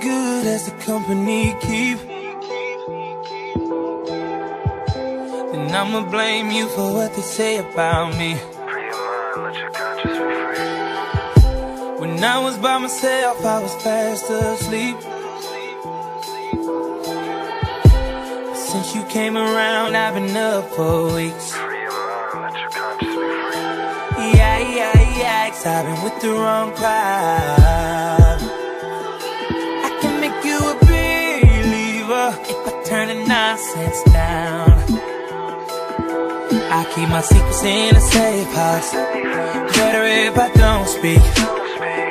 good as the company keep. Then I'ma blame you for what they say about me. Free your mind, let your conscience be free. When I was by myself, I was fast asleep. Since you came around, I've been up for weeks. Free your mind, let your conscience be free. Yeah, yeah, yeah, cause I've been with the wrong crowd. Nonsense down. I keep my secrets in a safe house. Better if I don't speak.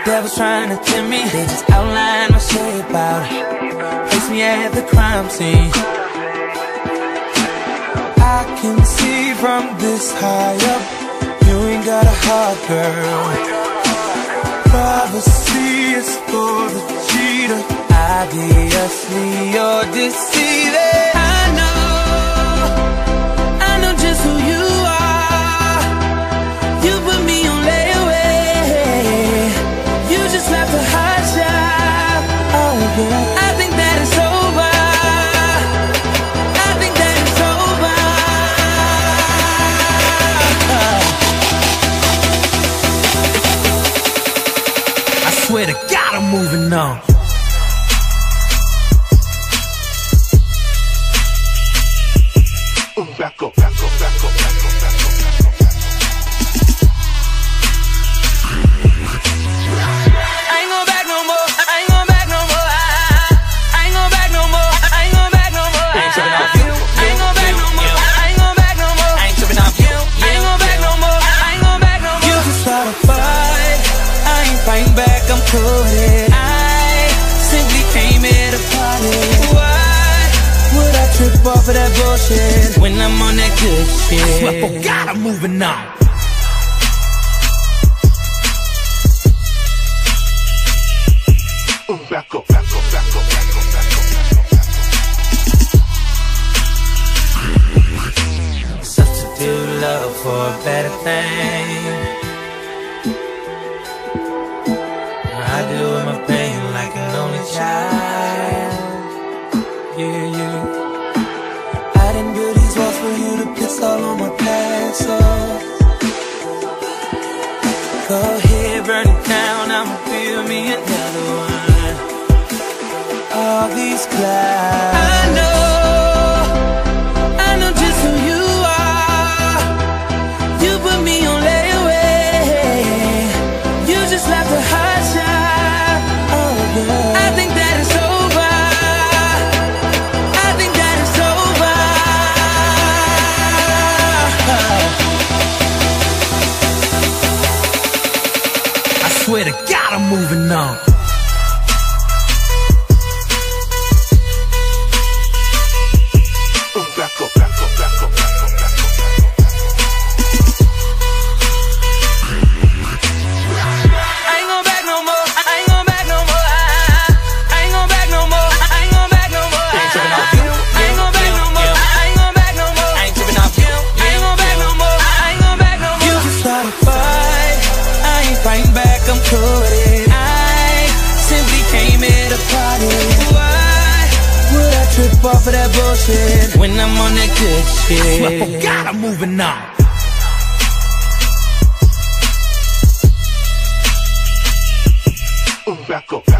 Devils trying to tempt me, they just outline my shape out. Place me at the crime scene. I can see from this high up, you ain't got a heart, girl. Privacy is for the cheater. Obviously, you're deceiving. Swear to God, I'm moving on. Trip off of that bullshit when I'm on that good shit? I swear for God, I'm moving on. Back up, back up, back up, back up, back up, back up. Substitute love for a better thing. Go ahead, burn it down. I'ma build me another one. All these clouds. I know. Swear to God, I'm moving on. Of when I'm on that good shit? I swear for God, I'm moving on. Back up.